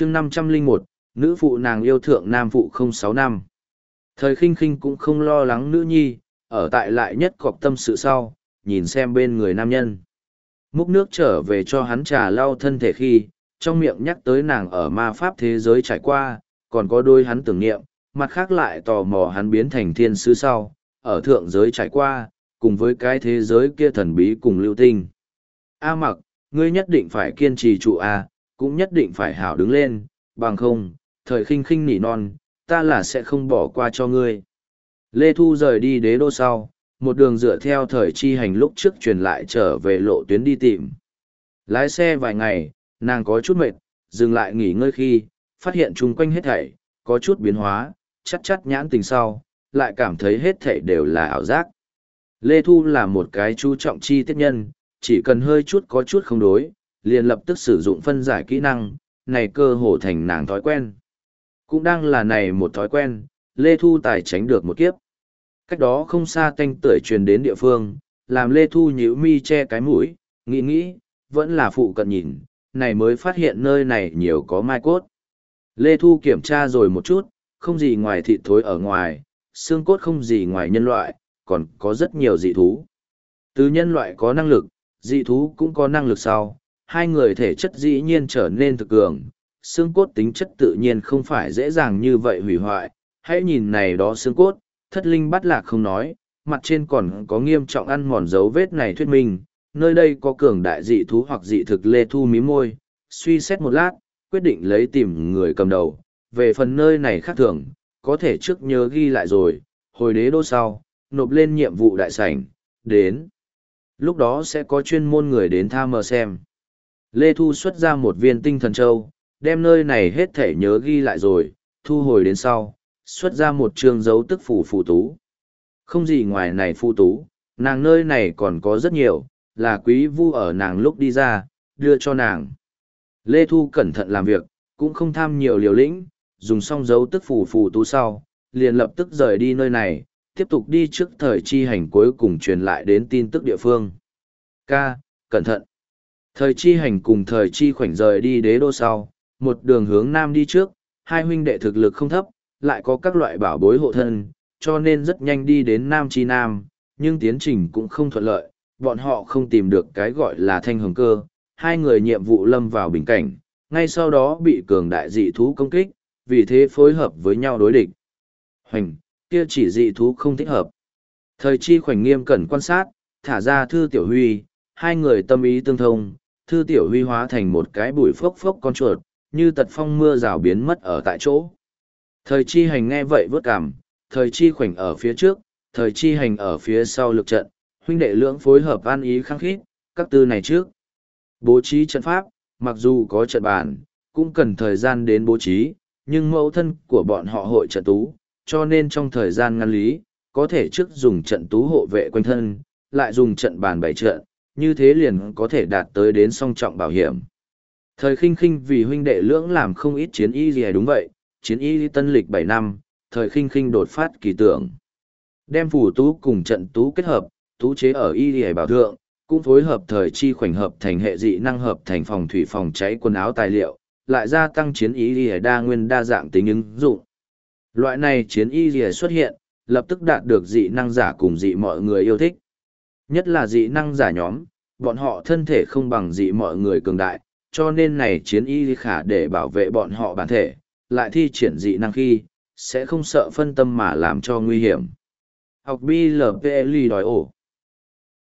chương năm trăm linh một, nữ phụ nàng yêu thượng nam phụ không sáu năm. Thời khinh khinh cũng không lo lắng nữ nhi, ở tại lại nhất cọc tâm sự sau, nhìn xem bên người nam nhân. Múc nước trở về cho hắn trà lau thân thể khi, trong miệng nhắc tới nàng ở ma pháp thế giới trải qua, còn có đôi hắn tưởng niệm, mặt khác lại tò mò hắn biến thành thiên sứ sau, ở thượng giới trải qua, cùng với cái thế giới kia thần bí cùng lưu tinh. A mặc, ngươi nhất định phải kiên trì trụ a cũng nhất định phải hảo đứng lên, bằng không, thời khinh khinh nỉ non, ta là sẽ không bỏ qua cho ngươi. Lê thu rời đi đế đô sau, một đường dựa theo thời chi hành lúc trước truyền lại trở về lộ tuyến đi tìm. Lái xe vài ngày, nàng có chút mệt, dừng lại nghỉ ngơi khi, phát hiện chung quanh hết thảy, có chút biến hóa, chắc chắc nhãn tình sau, lại cảm thấy hết thảy đều là ảo giác. Lê thu là một cái chú trọng chi tiết nhân, chỉ cần hơi chút có chút không đối liền lập tức sử dụng phân giải kỹ năng, này cơ hồ thành nàng thói quen. Cũng đang là này một thói quen, lê thu tài tránh được một kiếp. Cách đó không xa tanh tưởi truyền đến địa phương, làm lê thu nhíu mi che cái mũi, nghĩ nghĩ, vẫn là phụ cận nhìn, này mới phát hiện nơi này nhiều có mai cốt. Lê thu kiểm tra rồi một chút, không gì ngoài thịt thối ở ngoài, xương cốt không gì ngoài nhân loại, còn có rất nhiều dị thú. Từ nhân loại có năng lực, dị thú cũng có năng lực sau hai người thể chất dĩ nhiên trở nên thực cường xương cốt tính chất tự nhiên không phải dễ dàng như vậy hủy hoại hãy nhìn này đó xương cốt thất linh bắt lạc không nói, mặt trên còn có nghiêm trọng ăn mòn dấu vết này thuyết minh, nơi đây có cường đại dị thú hoặc dị thực lê thu mí môi, suy xét một lát, quyết định lấy tìm người cầm đầu, về phần nơi này khác thường, có thể trước nhớ ghi lại rồi, hồi đế đô sau, nộp lên nhiệm vụ đại sảnh, đến. Lúc đó sẽ có chuyên môn người đến tha mờ xem. Lê Thu xuất ra một viên tinh thần châu, đem nơi này hết thể nhớ ghi lại rồi, thu hồi đến sau, xuất ra một trường dấu tức phủ phù tú. Không gì ngoài này phù tú, nàng nơi này còn có rất nhiều, là quý vu ở nàng lúc đi ra, đưa cho nàng. Lê Thu cẩn thận làm việc, cũng không tham nhiều liều lĩnh, dùng xong dấu tức phủ phù tú sau, liền lập tức rời đi nơi này, tiếp tục đi trước thời chi hành cuối cùng truyền lại đến tin tức địa phương. Ca, cẩn thận. Thời chi hành cùng thời chi khoảnh rời đi đế đô sau, một đường hướng nam đi trước, hai huynh đệ thực lực không thấp, lại có các loại bảo bối hộ thân, cho nên rất nhanh đi đến Nam Chi Nam, nhưng tiến trình cũng không thuận lợi, bọn họ không tìm được cái gọi là thanh hồng cơ, hai người nhiệm vụ lâm vào bình cảnh, ngay sau đó bị cường đại dị thú công kích, vì thế phối hợp với nhau đối địch. Hoành, kia chỉ dị thú không thích hợp. Thời chi khoảnh nghiêm cẩn quan sát, thả ra thư tiểu huy, hai người tâm ý tương thông, thư tiểu huy hóa thành một cái bụi phốc phốc con chuột, như tật phong mưa rào biến mất ở tại chỗ. Thời chi hành nghe vậy vớt cảm, thời chi khoảnh ở phía trước, thời chi hành ở phía sau lực trận, huynh đệ lưỡng phối hợp an ý khăng khít, các tư này trước. Bố trí trận pháp, mặc dù có trận bàn, cũng cần thời gian đến bố trí, nhưng mẫu thân của bọn họ hội trận tú, cho nên trong thời gian ngăn lý, có thể trước dùng trận tú hộ vệ quanh thân, lại dùng trận bàn bày trận, như thế liền có thể đạt tới đến song trọng bảo hiểm. Thời khinh khinh vì huynh đệ lưỡng làm không ít chiến y gì đúng vậy, chiến y tân lịch bảy năm, thời khinh khinh đột phát kỳ tưởng. Đem phủ tú cùng trận tú kết hợp, tú chế ở y gì bảo thượng, cũng phối hợp thời chi khoảnh hợp thành hệ dị năng hợp thành phòng thủy phòng cháy quần áo tài liệu, lại gia tăng chiến y gì đa nguyên đa dạng tính ứng dụng. Loại này chiến y gì xuất hiện, lập tức đạt được dị năng giả cùng dị mọi người yêu thích. Nhất là dị năng giả nhóm, bọn họ thân thể không bằng dị mọi người cường đại, cho nên này chiến y khả để bảo vệ bọn họ bản thể, lại thi triển dị năng khi, sẽ không sợ phân tâm mà làm cho nguy hiểm. Học BLPLI đòi ổ.